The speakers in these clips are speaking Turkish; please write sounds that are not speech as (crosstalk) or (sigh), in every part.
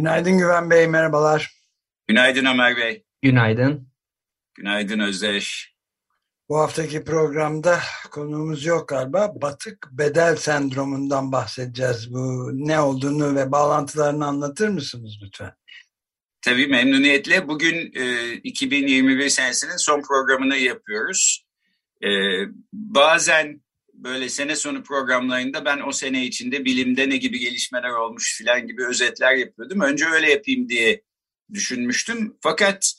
Günaydın Güven Bey, merhabalar. Günaydın Ömer Bey. Günaydın. Günaydın Özdeş. Bu haftaki programda konuğumuz yok galiba. Batık bedel sendromundan bahsedeceğiz. Bu ne olduğunu ve bağlantılarını anlatır mısınız lütfen? Tabii memnuniyetle. Bugün e, 2021 senesinin son programını yapıyoruz. Ee, bazen böyle sene sonu programlarında ben o sene içinde bilimde ne gibi gelişmeler olmuş filan gibi özetler yapıyordum. Önce öyle yapayım diye düşünmüştüm. Fakat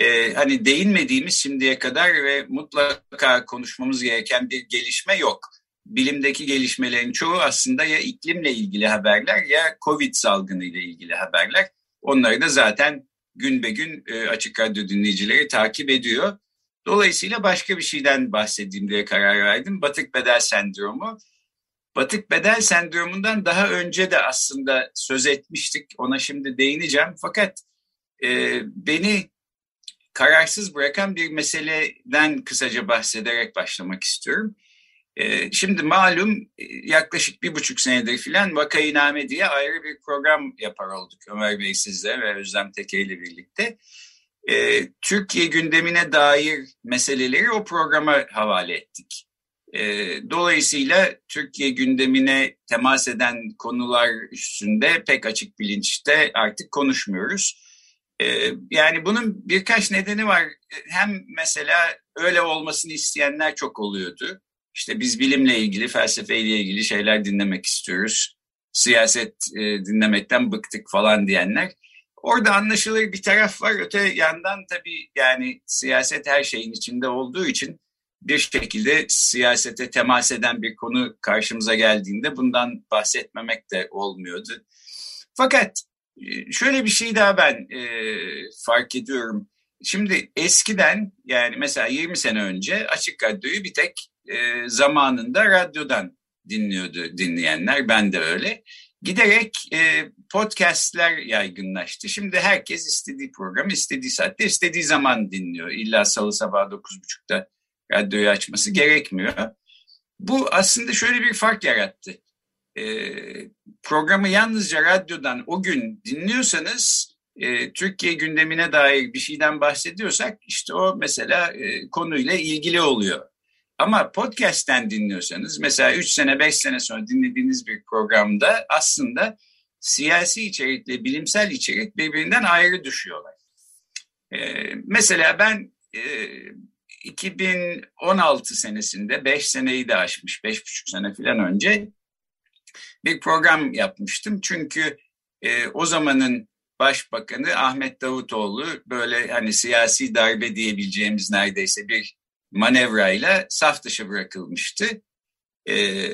e, hani değinmediğimiz şimdiye kadar ve mutlaka konuşmamız gereken bir gelişme yok. Bilimdeki gelişmelerin çoğu aslında ya iklimle ilgili haberler ya Covid salgını ile ilgili haberler. Onları da zaten gün be gün e, Açık Radyo dinleyicileri takip ediyor. Dolayısıyla başka bir şeyden bahsedeyim diye karar verdim. Batık bedel sendromu. Batık bedel sendromundan daha önce de aslında söz etmiştik. Ona şimdi değineceğim. Fakat e, beni kararsız bırakan bir meseleden kısaca bahsederek başlamak istiyorum. E, şimdi malum e, yaklaşık bir buçuk senedir filan Vakayiname diye ayrı bir program yapar olduk Ömer Bey sizle ve Özlem Teke ile birlikte e, Türkiye gündemine dair meseleleri o programa havale ettik. E, dolayısıyla Türkiye gündemine temas eden konular üstünde pek açık bilinçte artık konuşmuyoruz. E, yani bunun birkaç nedeni var. Hem mesela öyle olmasını isteyenler çok oluyordu. İşte biz bilimle ilgili, felsefeyle ilgili şeyler dinlemek istiyoruz. Siyaset e, dinlemekten bıktık falan diyenler. Orada anlaşılır bir taraf var. Öte yandan tabii yani siyaset her şeyin içinde olduğu için bir şekilde siyasete temas eden bir konu karşımıza geldiğinde bundan bahsetmemek de olmuyordu. Fakat e, şöyle bir şey daha ben e, fark ediyorum. Şimdi eskiden yani mesela 20 sene önce Açık Radyo'yu bir tek e, zamanında radyodan dinliyordu dinleyenler. Ben de öyle giderek e, podcastler yaygınlaştı. Şimdi herkes istediği programı istediği saatte istediği zaman dinliyor. İlla salı sabah 9.30'da radyoyu açması gerekmiyor. Bu aslında şöyle bir fark yarattı. E, programı yalnızca radyodan o gün dinliyorsanız e, Türkiye gündemine dair bir şeyden bahsediyorsak işte o mesela e, konuyla ilgili oluyor. Ama podcast'ten dinliyorsanız mesela 3 sene 5 sene sonra dinlediğiniz bir programda aslında siyasi içerikle bilimsel içerik birbirinden ayrı düşüyorlar. Ee, mesela ben e, 2016 senesinde 5 seneyi de aşmış 5,5 sene falan önce bir program yapmıştım. Çünkü e, o zamanın Başbakanı Ahmet Davutoğlu böyle hani siyasi darbe diyebileceğimiz neredeyse bir manevrayla saf dışı bırakılmıştı. Ee,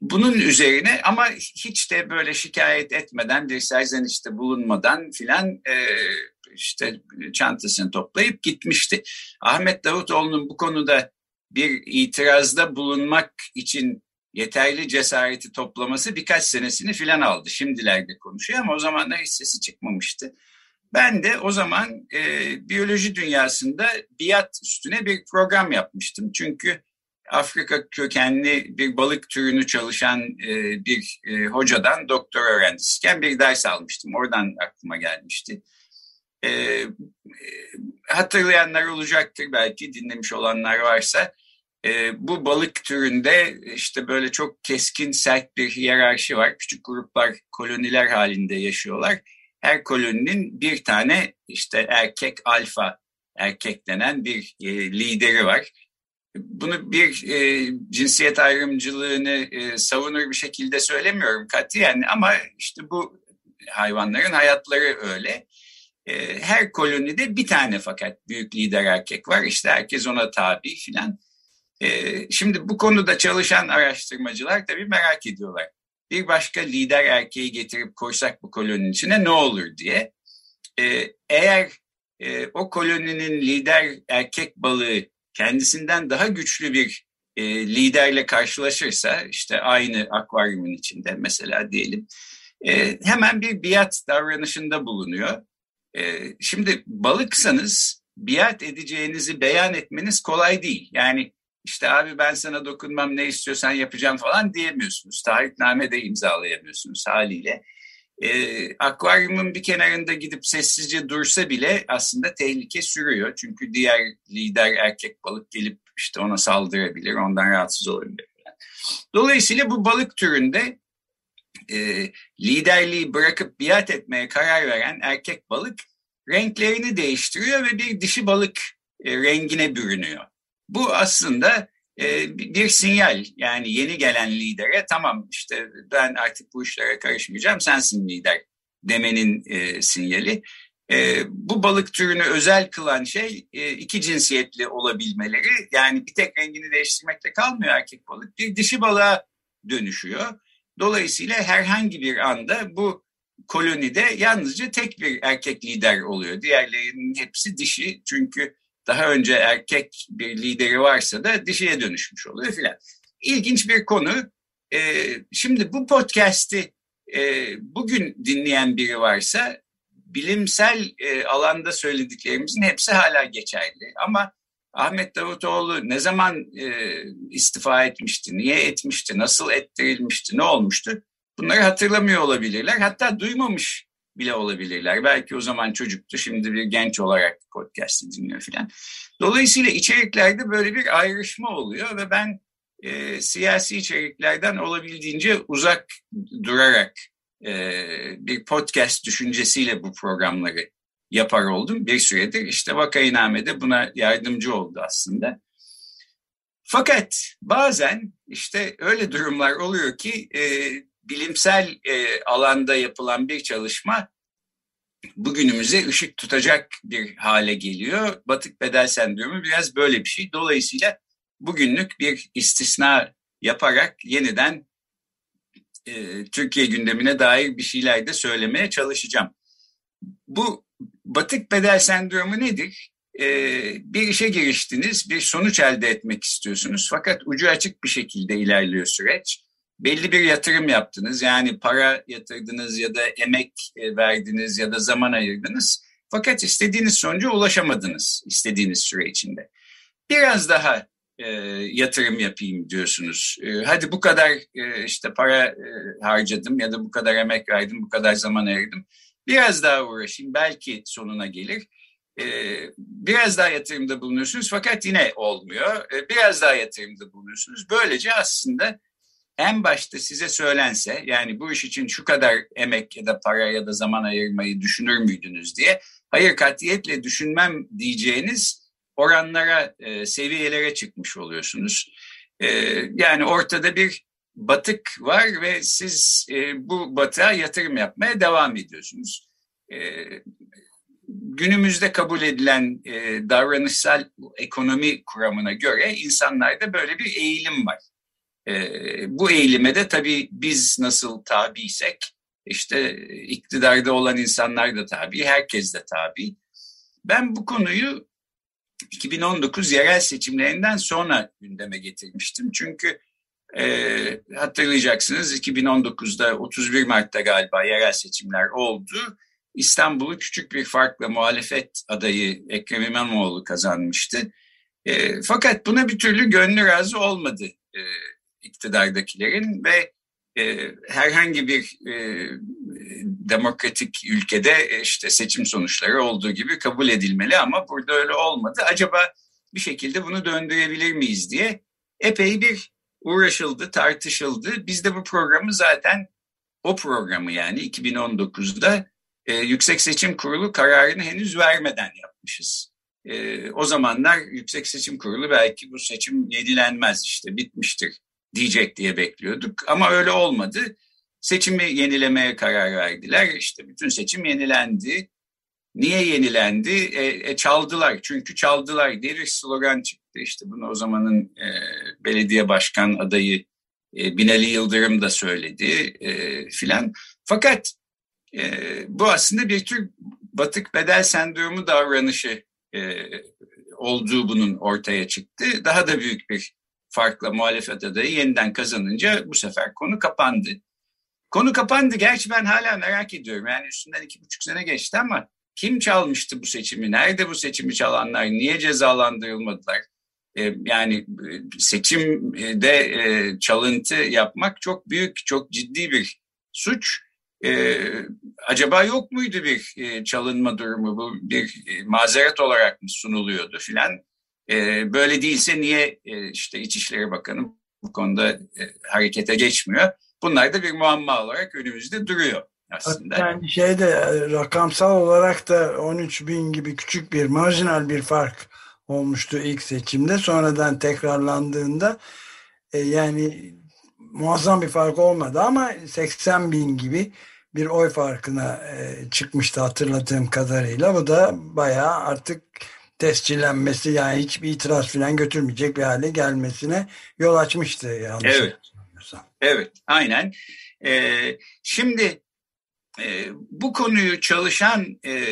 bunun üzerine ama hiç de böyle şikayet etmeden bir serzenişte bulunmadan filan e, işte çantasını toplayıp gitmişti. Ahmet Davutoğlu'nun bu konuda bir itirazda bulunmak için yeterli cesareti toplaması birkaç senesini filan aldı. Şimdilerde konuşuyor ama o zamanlar hiç sesi çıkmamıştı. Ben de o zaman e, biyoloji dünyasında biat üstüne bir program yapmıştım. Çünkü Afrika kökenli bir balık türünü çalışan e, bir e, hocadan doktor öğrencisiyken bir ders almıştım. Oradan aklıma gelmişti. E, hatırlayanlar olacaktır belki dinlemiş olanlar varsa. E, bu balık türünde işte böyle çok keskin sert bir hiyerarşi var. Küçük gruplar koloniler halinde yaşıyorlar her koloninin bir tane işte erkek alfa erkek denen bir e, lideri var. Bunu bir e, cinsiyet ayrımcılığını e, savunur bir şekilde söylemiyorum katiyen ama işte bu hayvanların hayatları öyle. E, her kolonide bir tane fakat büyük lider erkek var. İşte herkes ona tabi filan. E, şimdi bu konuda çalışan araştırmacılar tabii merak ediyorlar. Bir başka lider erkeği getirip koysak bu koloninin içine ne olur diye. E, eğer e, o koloninin lider erkek balığı kendisinden daha güçlü bir e, liderle karşılaşırsa işte aynı akvaryumun içinde mesela diyelim e, hemen bir biat davranışında bulunuyor. E, şimdi balıksanız biat edeceğinizi beyan etmeniz kolay değil. Yani işte abi ben sana dokunmam ne istiyorsan yapacağım falan diyemiyorsunuz. Taahhütname de imzalayamıyorsunuz haliyle. E, akvaryumun bir kenarında gidip sessizce dursa bile aslında tehlike sürüyor. Çünkü diğer lider erkek balık gelip işte ona saldırabilir, ondan rahatsız olabilir. Dolayısıyla bu balık türünde e, liderliği bırakıp biat etmeye karar veren erkek balık renklerini değiştiriyor ve bir dişi balık e, rengine bürünüyor. Bu aslında e, bir sinyal yani yeni gelen lidere tamam işte ben artık bu işlere karışmayacağım sensin lider demenin e, sinyali. E, bu balık türünü özel kılan şey e, iki cinsiyetli olabilmeleri yani bir tek rengini değiştirmekle kalmıyor erkek balık bir dişi balığa dönüşüyor. Dolayısıyla herhangi bir anda bu kolonide yalnızca tek bir erkek lider oluyor. Diğerlerinin hepsi dişi çünkü daha önce erkek bir lideri varsa da dişiye dönüşmüş oluyor filan. İlginç bir konu. Ee, şimdi bu podcast'i e, bugün dinleyen biri varsa bilimsel e, alanda söylediklerimizin hepsi hala geçerli. Ama Ahmet Davutoğlu ne zaman e, istifa etmişti, niye etmişti, nasıl ettirilmişti, ne olmuştu? Bunları hatırlamıyor olabilirler. Hatta duymamış bile olabilirler. Belki o zaman çocuktu, şimdi bir genç olarak podcast'i dinliyor filan. Dolayısıyla içeriklerde böyle bir ayrışma oluyor ve ben e, siyasi içeriklerden olabildiğince uzak durarak e, bir podcast düşüncesiyle bu programları yapar oldum bir süredir. İşte Vakayiname de buna yardımcı oldu aslında. Fakat bazen işte öyle durumlar oluyor ki e, bilimsel e, alanda yapılan bir çalışma bugünümüze ışık tutacak bir hale geliyor. Batık bedel sendromu biraz böyle bir şey. Dolayısıyla bugünlük bir istisna yaparak yeniden e, Türkiye gündemine dair bir şeyler de söylemeye çalışacağım. Bu batık bedel sendromu nedir? Ee, bir işe giriştiniz, bir sonuç elde etmek istiyorsunuz fakat ucu açık bir şekilde ilerliyor süreç. Belli bir yatırım yaptınız yani para yatırdınız ya da emek e, verdiniz ya da zaman ayırdınız. Fakat istediğiniz sonuca ulaşamadınız istediğiniz süre içinde. Biraz daha e, yatırım yapayım diyorsunuz. E, hadi bu kadar e, işte para e, harcadım ya da bu kadar emek verdim, bu kadar zaman ayırdım. Biraz daha uğraşayım belki sonuna gelir. Ee, biraz daha yatırımda bulunuyorsunuz fakat yine olmuyor. Ee, biraz daha yatırımda bulunuyorsunuz. Böylece aslında en başta size söylense yani bu iş için şu kadar emek ya da para ya da zaman ayırmayı düşünür müydünüz diye hayır katiyetle düşünmem diyeceğiniz oranlara, e, seviyelere çıkmış oluyorsunuz. E, yani ortada bir batık var ve siz e, bu batığa yatırım yapmaya devam ediyorsunuz. E, günümüzde kabul edilen e, davranışsal ekonomi kuramına göre insanlarda böyle bir eğilim var. E, bu eğilime de tabii biz nasıl tabiysek işte iktidarda olan insanlar da tabi, herkes de tabi. Ben bu konuyu 2019 yerel seçimlerinden sonra gündeme getirmiştim. Çünkü e, hatırlayacaksınız 2019'da 31 Mart'ta galiba yerel seçimler oldu. İstanbul'u küçük bir farkla muhalefet adayı Ekrem İmamoğlu kazanmıştı. E, fakat buna bir türlü gönlü razı olmadı e, iktidardakilerin ve e, herhangi bir e, demokratik ülkede işte seçim sonuçları olduğu gibi kabul edilmeli ama burada öyle olmadı. Acaba bir şekilde bunu döndürebilir miyiz diye epey bir uğraşıldı, tartışıldı. Biz de bu programı zaten o programı yani 2019'da e, Yüksek Seçim Kurulu kararını henüz vermeden yapmışız. E, o zamanlar Yüksek Seçim Kurulu belki bu seçim yenilenmez işte bitmiştir diyecek diye bekliyorduk ama öyle olmadı. Seçimi yenilemeye karar verdiler. İşte bütün seçim yenilendi. Niye yenilendi? E, e, çaldılar. Çünkü çaldılar diye bir slogan çıktı. İşte bunu o zamanın e, belediye başkan adayı E, Binali Yıldırım da söyledi e, filan. Fakat e, bu aslında bir tür batık bedel sendromu davranışı e, olduğu bunun ortaya çıktı. Daha da büyük bir farkla muhalefet adayı yeniden kazanınca bu sefer konu kapandı. Konu kapandı. Gerçi ben hala merak ediyorum. Yani üstünden iki buçuk sene geçti ama kim çalmıştı bu seçimi? Nerede bu seçimi çalanlar? Niye cezalandırılmadılar? Ee, yani e, seçimde e, çalıntı yapmak çok büyük, çok ciddi bir suç. Acaba yok muydu bir e, çalınma durumu? Bu bir mazeret olarak mı sunuluyordu filan? Ee, böyle değilse niye işte İçişleri Bakanı bu konuda harekete geçmiyor? Bunlar da bir muamma olarak önümüzde duruyor aslında. Yani şeyde rakamsal olarak da 13 bin gibi küçük bir marjinal bir fark olmuştu ilk seçimde. Sonradan tekrarlandığında e, yani muazzam bir fark olmadı ama 80 bin gibi bir oy farkına e, çıkmıştı hatırladığım kadarıyla. Bu da bayağı artık tescillenmesi yani hiçbir itiraz falan götürmeyecek bir hale gelmesine yol açmıştı. Yanlış evet. Evet, aynen. Ee, şimdi e, bu konuyu çalışan e,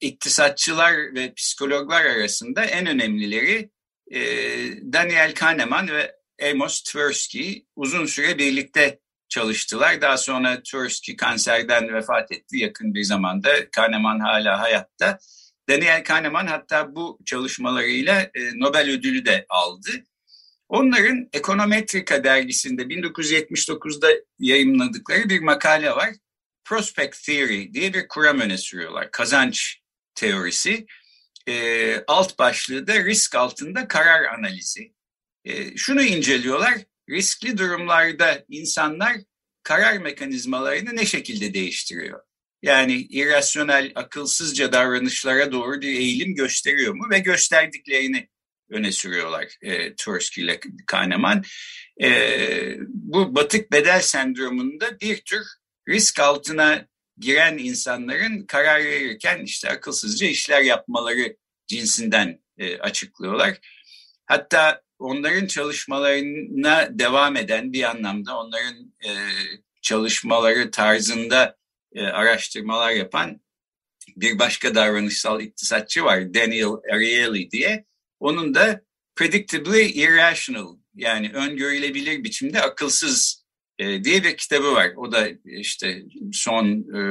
iktisatçılar ve psikologlar arasında en önemlileri e, Daniel Kahneman ve Amos Tversky uzun süre birlikte çalıştılar. Daha sonra Tversky kanserden vefat etti yakın bir zamanda. Kahneman hala hayatta. Daniel Kahneman hatta bu çalışmalarıyla e, Nobel ödülü de aldı. Onların Ekonometrika dergisinde 1979'da yayınladıkları bir makale var. Prospect Theory diye bir kuram öne sürüyorlar. Kazanç teorisi. E, alt başlığı da risk altında karar analizi. E, şunu inceliyorlar. Riskli durumlarda insanlar karar mekanizmalarını ne şekilde değiştiriyor? Yani irrasyonel, akılsızca davranışlara doğru bir eğilim gösteriyor mu ve gösterdiklerini öne sürüyorlar e, Tversky ile Kahneman. E, bu batık bedel sendromunda bir tür risk altına giren insanların karar verirken işte akılsızca işler yapmaları cinsinden e, açıklıyorlar. Hatta onların çalışmalarına devam eden bir anlamda onların e, çalışmaları tarzında e, araştırmalar yapan bir başka davranışsal iktisatçı var Daniel Ariely diye. Onun da Predictably Irrational yani öngörülebilir biçimde akılsız e, diye bir kitabı var. O da işte son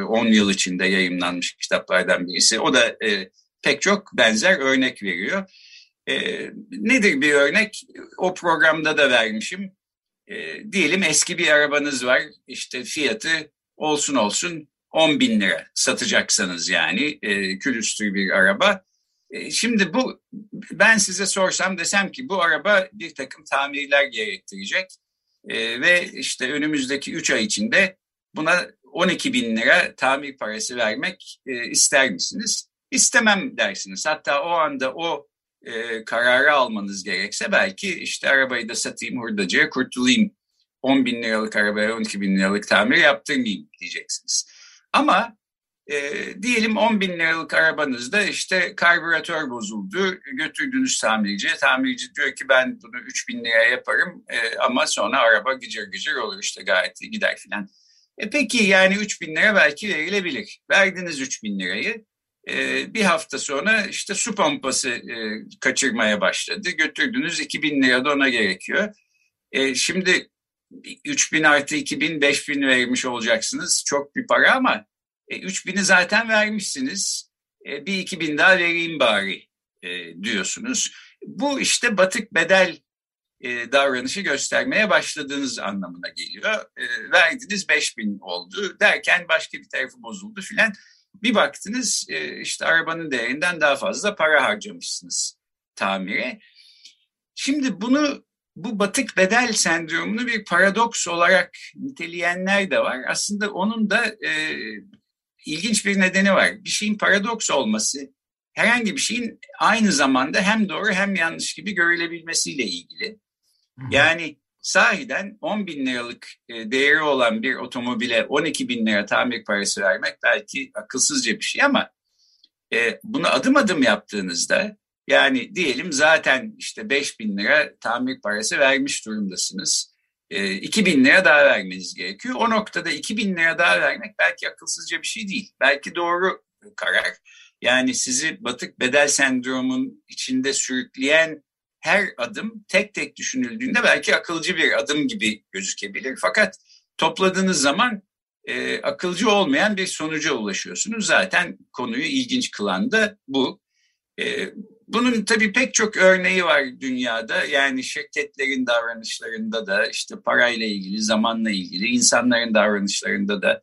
10 e, yıl içinde yayınlanmış kitaplardan birisi. O da e, pek çok benzer örnek veriyor. E, nedir bir örnek? O programda da vermişim. E, diyelim eski bir arabanız var. İşte fiyatı olsun olsun 10 bin lira satacaksanız yani e, külüstür bir araba. E, şimdi bu ben size sorsam desem ki bu araba bir takım tamirler gerektirecek e, ve işte önümüzdeki 3 ay içinde buna 12 bin lira tamir parası vermek e, ister misiniz? İstemem dersiniz. Hatta o anda o e, kararı almanız gerekse belki işte arabayı da satayım hurdacıya kurtulayım. 10 bin liralık arabaya 12 bin liralık tamir yaptırmayayım diyeceksiniz. Ama e, diyelim 10 bin liralık arabanızda işte karbüratör bozuldu. Götürdünüz tamirciye. Tamirci diyor ki ben bunu 3 bin liraya yaparım e, ama sonra araba gıcır gıcır olur işte gayet gider filan. E peki yani 3 bin lira belki verilebilir. Verdiniz 3 bin lirayı. E, bir hafta sonra işte su pompası e, kaçırmaya başladı. Götürdünüz 2 bin lira da ona gerekiyor. E, şimdi 3 bin artı 2 bin 5 bin vermiş olacaksınız. Çok bir para ama e, 3 bini zaten vermişsiniz. E, bir 2 bin daha vereyim bari e, diyorsunuz. Bu işte batık bedel e, davranışı göstermeye başladığınız anlamına geliyor. E, verdiniz 5 bin oldu derken başka bir tarafı bozuldu filan. Bir baktınız e, işte arabanın değerinden daha fazla para harcamışsınız tamire. Şimdi bunu bu batık bedel sendromunu bir paradoks olarak niteleyenler de var. Aslında onun da e, ilginç bir nedeni var. Bir şeyin paradoks olması herhangi bir şeyin aynı zamanda hem doğru hem yanlış gibi görülebilmesiyle ilgili. Yani sahiden 10 bin liralık e, değeri olan bir otomobile 12 bin lira tamir parası vermek belki akılsızca bir şey ama e, bunu adım adım yaptığınızda yani diyelim zaten işte 5 bin lira tamir parası vermiş durumdasınız. e, 2000 lira daha vermeniz gerekiyor. O noktada 2000 lira daha vermek belki akılsızca bir şey değil. Belki doğru karar. Yani sizi batık bedel sendromun içinde sürükleyen her adım tek tek düşünüldüğünde belki akılcı bir adım gibi gözükebilir. Fakat topladığınız zaman e, akılcı olmayan bir sonuca ulaşıyorsunuz. Zaten konuyu ilginç kılan da bu. E, bunun tabii pek çok örneği var dünyada. Yani şirketlerin davranışlarında da işte parayla ilgili, zamanla ilgili, insanların davranışlarında da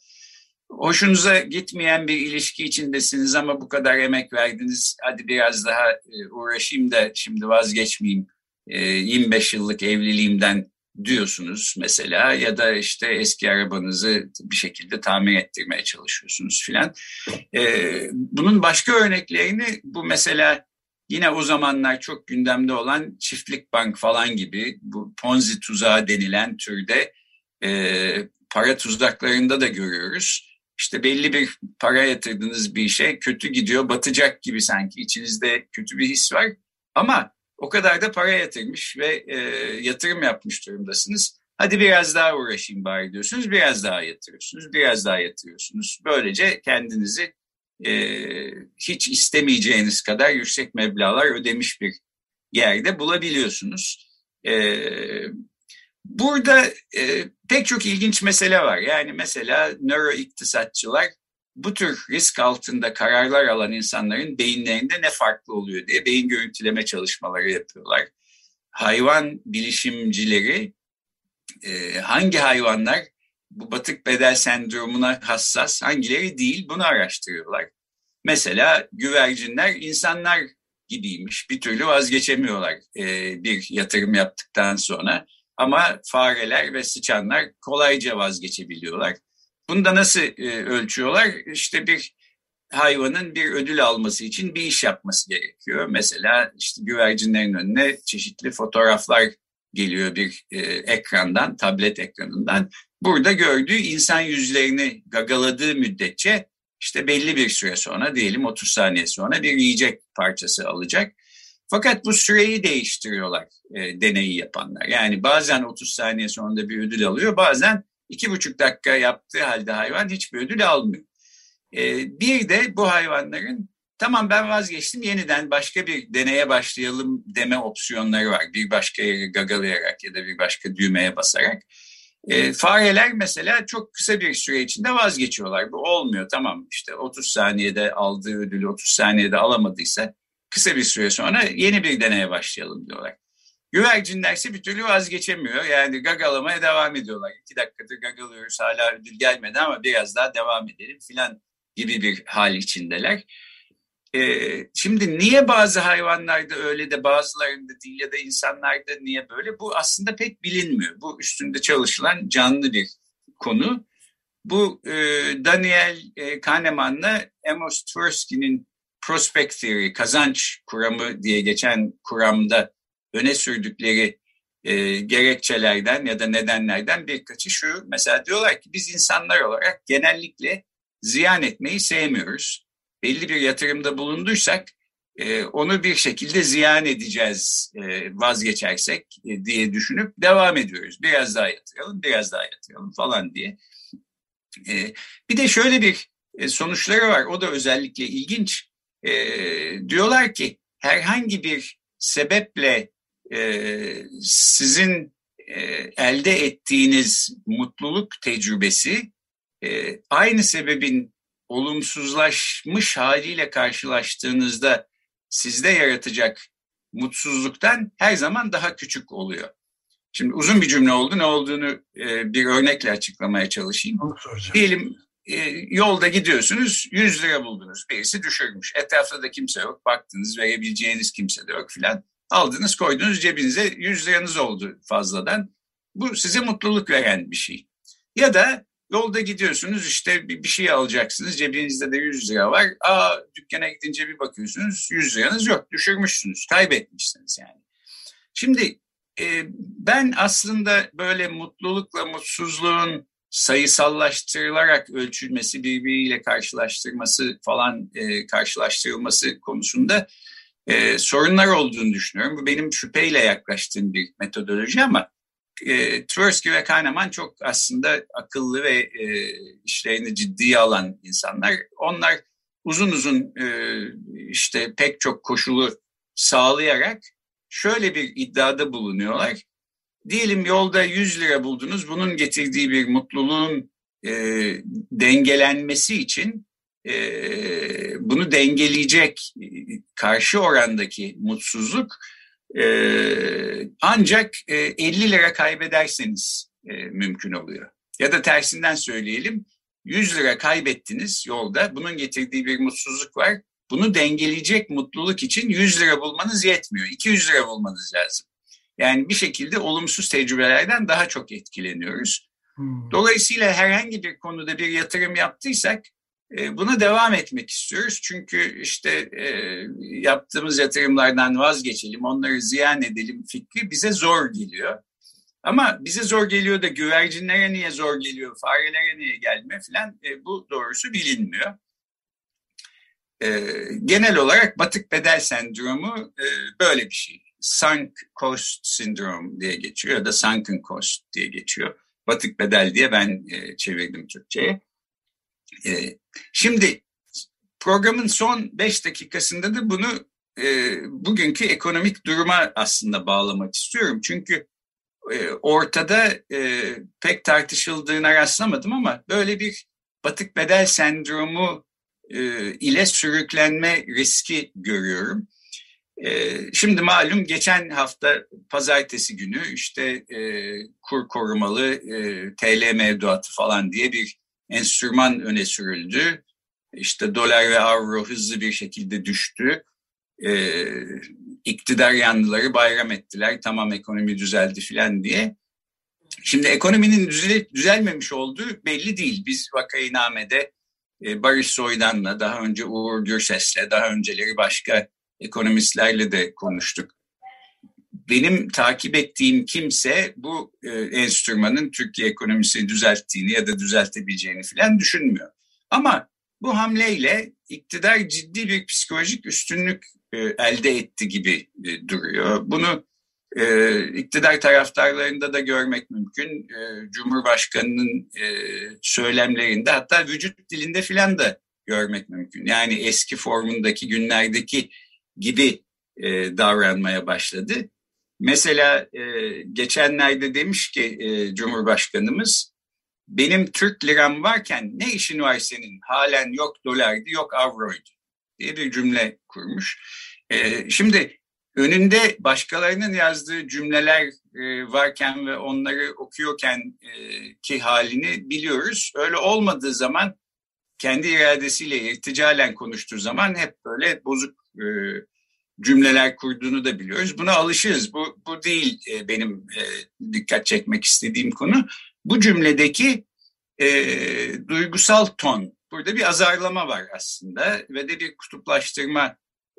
hoşunuza gitmeyen bir ilişki içindesiniz ama bu kadar emek verdiniz. Hadi biraz daha e, uğraşayım da şimdi vazgeçmeyeyim. 25 e, yıllık evliliğimden diyorsunuz mesela ya da işte eski arabanızı bir şekilde tamir ettirmeye çalışıyorsunuz filan. Ee, bunun başka örneklerini bu mesela yine o zamanlar çok gündemde olan çiftlik bank falan gibi bu ponzi tuzağı denilen türde e, para tuzaklarında da görüyoruz. İşte belli bir para yatırdığınız bir şey kötü gidiyor, batacak gibi sanki içinizde kötü bir his var. Ama o kadar da para yatırmış ve e, yatırım yapmış durumdasınız. Hadi biraz daha uğraşayım bari diyorsunuz. Biraz daha yatırıyorsunuz. Biraz daha yatırıyorsunuz. Böylece kendinizi e, hiç istemeyeceğiniz kadar yüksek meblalar ödemiş bir yerde bulabiliyorsunuz. E, burada e, pek çok ilginç mesele var. Yani mesela nöro iktisatçılar bu tür risk altında kararlar alan insanların beyinlerinde ne farklı oluyor diye beyin görüntüleme çalışmaları yapıyorlar. Hayvan bilişimcileri e, hangi hayvanlar bu batık bedel sendromuna hassas, hangileri değil bunu araştırıyorlar. Mesela güvercinler insanlar gibiymiş, bir türlü vazgeçemiyorlar e, bir yatırım yaptıktan sonra. Ama fareler ve sıçanlar kolayca vazgeçebiliyorlar. Bunu da nasıl e, ölçüyorlar? İşte bir hayvanın bir ödül alması için bir iş yapması gerekiyor. Mesela işte güvercinlerin önüne çeşitli fotoğraflar geliyor bir e, ekrandan, tablet ekranından. Burada gördüğü insan yüzlerini gagaladığı müddetçe işte belli bir süre sonra diyelim 30 saniye sonra bir yiyecek parçası alacak. Fakat bu süreyi değiştiriyorlar e, deneyi yapanlar. Yani bazen 30 saniye sonra bir ödül alıyor, bazen iki buçuk dakika yaptığı halde hayvan hiçbir ödül almıyor. E, bir de bu hayvanların tamam ben vazgeçtim yeniden başka bir deneye başlayalım deme opsiyonları var. Bir başka yeri gagalayarak ya da bir başka düğmeye basarak. E, fareler mesela çok kısa bir süre içinde vazgeçiyorlar. Bu olmuyor tamam işte 30 saniyede aldığı ödülü 30 saniyede alamadıysa kısa bir süre sonra yeni bir deneye başlayalım diyorlar. Güvercinler ise bir türlü vazgeçemiyor. Yani gagalamaya devam ediyorlar. İki dakikadır gagalıyoruz hala ödül gelmedi ama biraz daha devam edelim filan gibi bir hal içindeler. Ee, şimdi niye bazı hayvanlarda öyle de bazılarında değil ya da insanlarda niye böyle? Bu aslında pek bilinmiyor. Bu üstünde çalışılan canlı bir konu. Bu e, Daniel e, Kahneman'la Amos Tversky'nin Prospect Theory, kazanç kuramı diye geçen kuramda öne sürdükleri e, gerekçelerden ya da nedenlerden birkaçı şu. Mesela diyorlar ki biz insanlar olarak genellikle ziyan etmeyi sevmiyoruz. Belli bir yatırımda bulunduysak e, onu bir şekilde ziyan edeceğiz e, vazgeçersek e, diye düşünüp devam ediyoruz. Biraz daha yatıralım, biraz daha yatıralım falan diye. E, bir de şöyle bir e, sonuçları var. O da özellikle ilginç. E, diyorlar ki herhangi bir sebeple e, sizin e, elde ettiğiniz mutluluk tecrübesi e, aynı sebebin olumsuzlaşmış haliyle karşılaştığınızda sizde yaratacak mutsuzluktan her zaman daha küçük oluyor. Şimdi uzun bir cümle oldu. Ne olduğunu e, bir örnekle açıklamaya çalışayım. Diyelim e, yolda gidiyorsunuz 100 lira buldunuz. Birisi düşürmüş. Etrafta da kimse yok. Baktınız verebileceğiniz kimse de yok filan. Aldınız koydunuz cebinize 100 liranız oldu fazladan. Bu size mutluluk veren bir şey. Ya da yolda gidiyorsunuz işte bir, şey alacaksınız cebinizde de 100 lira var. Aa dükkana gidince bir bakıyorsunuz 100 liranız yok düşürmüşsünüz kaybetmişsiniz yani. Şimdi e, ben aslında böyle mutlulukla mutsuzluğun sayısallaştırılarak ölçülmesi, birbiriyle karşılaştırması falan e, karşılaştırılması konusunda e, sorunlar olduğunu düşünüyorum. Bu benim şüpheyle yaklaştığım bir metodoloji ama e, Tversky ve Kahneman çok aslında akıllı ve e, işlerini ciddiye alan insanlar. Onlar uzun uzun e, işte pek çok koşulu sağlayarak şöyle bir iddiada bulunuyorlar. Diyelim yolda 100 lira buldunuz. Bunun getirdiği bir mutluluğun e, dengelenmesi için e, bunu dengeleyecek karşı orandaki mutsuzluk e, ancak e, 50 lira kaybederseniz e, mümkün oluyor. Ya da tersinden söyleyelim 100 lira kaybettiniz yolda bunun getirdiği bir mutsuzluk var. Bunu dengeleyecek mutluluk için 100 lira bulmanız yetmiyor. 200 lira bulmanız lazım. Yani bir şekilde olumsuz tecrübelerden daha çok etkileniyoruz. Hmm. Dolayısıyla herhangi bir konuda bir yatırım yaptıysak buna devam etmek istiyoruz. Çünkü işte e, yaptığımız yatırımlardan vazgeçelim, onları ziyan edelim fikri bize zor geliyor. Ama bize zor geliyor da güvercinlere niye zor geliyor, farelere niye gelmiyor falan e, bu doğrusu bilinmiyor. genel olarak batık bedel sendromu böyle bir şey. Sunk cost syndrome diye geçiyor ya da sunken cost diye geçiyor. Batık bedel diye ben çevirdim Türkçe'ye. E, şimdi programın son beş dakikasında da bunu e, bugünkü ekonomik duruma aslında bağlamak istiyorum. Çünkü e, ortada e, pek tartışıldığına rastlamadım ama böyle bir batık bedel sendromu e, ile sürüklenme riski görüyorum. E, şimdi malum geçen hafta pazartesi günü işte e, kur korumalı e, TL mevduatı falan diye bir enstrüman öne sürüldü. İşte dolar ve avro hızlı bir şekilde düştü. Ee, iktidar yanlıları bayram ettiler. Tamam ekonomi düzeldi filan diye. Şimdi ekonominin düzel, düzelmemiş olduğu belli değil. Biz Vakainame'de e, Barış Soydan'la, daha önce Uğur Gürses'le, daha önceleri başka ekonomistlerle de konuştuk benim takip ettiğim kimse bu e, enstrümanın Türkiye ekonomisini düzelttiğini ya da düzeltebileceğini falan düşünmüyor. Ama bu hamleyle iktidar ciddi bir psikolojik üstünlük e, elde etti gibi e, duruyor. Bunu e, iktidar taraftarlarında da görmek mümkün. E, Cumhurbaşkanının e, söylemlerinde hatta vücut dilinde filan da görmek mümkün. Yani eski formundaki günlerdeki gibi e, davranmaya başladı. Mesela e, geçenlerde demiş ki e, Cumhurbaşkanımız benim Türk liram varken ne işin var senin halen yok dolardı yok avroydu diye bir cümle kurmuş. E, şimdi önünde başkalarının yazdığı cümleler e, varken ve onları okuyorken e, ki halini biliyoruz. Öyle olmadığı zaman kendi iradesiyle irticalen konuştuğu zaman hep böyle bozuk e, cümleler kurduğunu da biliyoruz. Buna alışırız. Bu, bu değil e, benim e, dikkat çekmek istediğim konu. Bu cümledeki e, duygusal ton. Burada bir azarlama var aslında ve de bir kutuplaştırma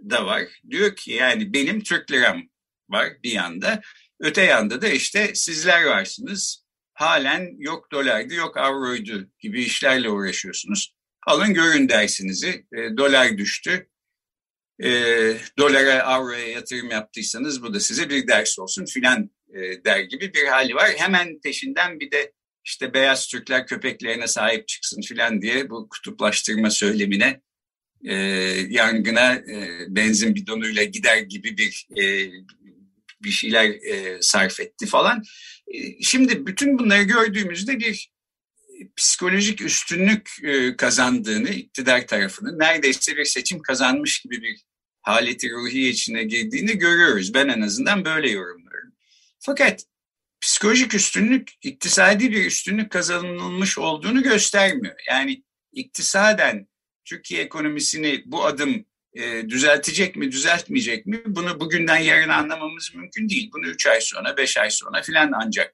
da var. Diyor ki yani benim Türk liram var bir yanda. Öte yanda da işte sizler varsınız. Halen yok dolardı yok avroydu gibi işlerle uğraşıyorsunuz. Alın görün dersinizi. E, dolar düştü e, dolara, avroya yatırım yaptıysanız bu da size bir ders olsun filan e, der gibi bir hali var. Hemen peşinden bir de işte beyaz Türkler köpeklerine sahip çıksın filan diye bu kutuplaştırma söylemine e, yangına e, benzin bidonuyla gider gibi bir e, bir şeyler e, sarf etti falan. E, şimdi bütün bunları gördüğümüzde bir psikolojik üstünlük e, kazandığını iktidar tarafının neredeyse bir seçim kazanmış gibi bir haleti ruhiye içine girdiğini görüyoruz. Ben en azından böyle yorumluyorum. Fakat psikolojik üstünlük iktisadi bir üstünlük kazanılmış olduğunu göstermiyor. Yani iktisaden Türkiye ekonomisini bu adım e, düzeltecek mi, düzeltmeyecek mi? Bunu bugünden yarın anlamamız mümkün değil. Bunu üç ay sonra, beş ay sonra filan ancak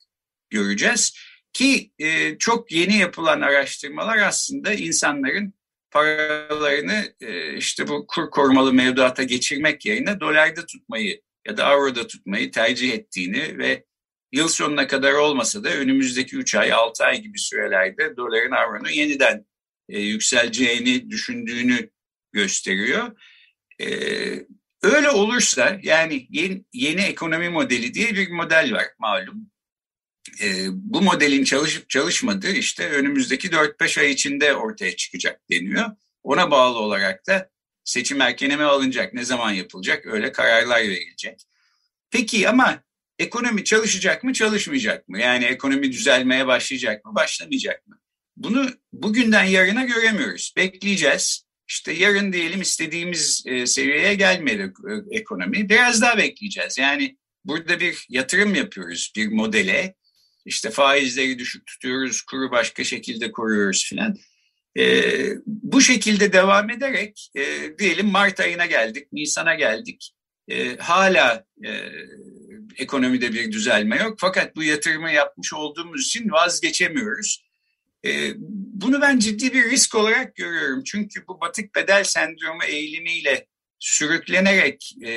göreceğiz. Ki e, çok yeni yapılan araştırmalar aslında insanların paralarını e, işte bu kur korumalı mevduata geçirmek yerine dolarda tutmayı ya da avroda tutmayı tercih ettiğini ve yıl sonuna kadar olmasa da önümüzdeki 3 ay 6 ay gibi sürelerde doların avronun yeniden e, yükseleceğini düşündüğünü gösteriyor. E, öyle olursa yani yeni, yeni ekonomi modeli diye bir model var malum. E, bu modelin çalışıp çalışmadığı işte önümüzdeki 4-5 ay içinde ortaya çıkacak deniyor. Ona bağlı olarak da seçim erkene mi alınacak, ne zaman yapılacak öyle kararlar verilecek. Peki ama ekonomi çalışacak mı, çalışmayacak mı? Yani ekonomi düzelmeye başlayacak mı, başlamayacak mı? Bunu bugünden yarına göremiyoruz. Bekleyeceğiz. İşte yarın diyelim istediğimiz e, seviyeye gelmedi e, ekonomi. Biraz daha bekleyeceğiz. Yani burada bir yatırım yapıyoruz bir modele. İşte faizleri düşük tutuyoruz, kuru başka şekilde koruyoruz filan. E, bu şekilde devam ederek e, diyelim Mart ayına geldik, Nisan'a geldik. E, hala e, ekonomide bir düzelme yok. Fakat bu yatırımı yapmış olduğumuz için vazgeçemiyoruz. E, bunu ben ciddi bir risk olarak görüyorum. Çünkü bu batık bedel sendromu eğilimiyle sürüklenerek e,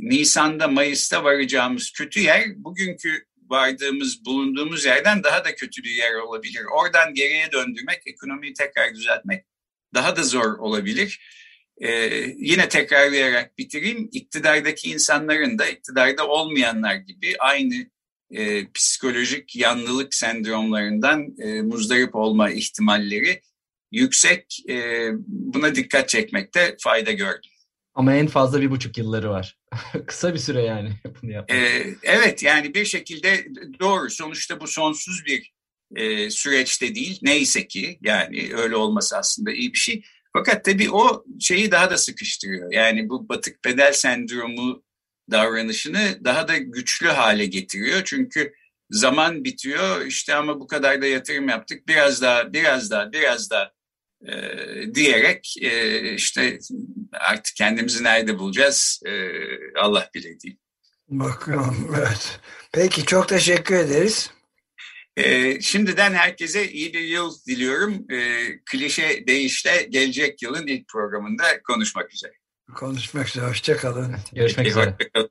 Nisan'da, Mayıs'ta varacağımız kötü yer bugünkü vardığımız, bulunduğumuz yerden daha da kötü bir yer olabilir. Oradan geriye döndürmek, ekonomiyi tekrar düzeltmek daha da zor olabilir. Ee, yine tekrarlayarak bitireyim. İktidardaki insanların da iktidarda olmayanlar gibi aynı e, psikolojik yanlılık sendromlarından e, muzdarip olma ihtimalleri yüksek. E, buna dikkat çekmekte fayda gördüm. Ama en fazla bir buçuk yılları var. (laughs) Kısa bir süre yani (laughs) bunu yapmak. Ee, evet yani bir şekilde doğru. Sonuçta bu sonsuz bir e, süreçte değil. Neyse ki yani öyle olması aslında iyi bir şey. Fakat tabii o şeyi daha da sıkıştırıyor. Yani bu batık bedel sendromu davranışını daha da güçlü hale getiriyor. Çünkü zaman bitiyor işte ama bu kadar da yatırım yaptık biraz daha biraz daha biraz daha e, diyerek e, işte artık kendimizi nerede bulacağız e, Allah bilir diyeyim. Bakalım (laughs) evet. Peki çok teşekkür ederiz. E, şimdiden herkese iyi bir yıl diliyorum. E, klişe deyişle gelecek yılın ilk programında konuşmak üzere. Konuşmak üzere. Hoşçakalın. Görüşmek üzere. Hoşçakalın.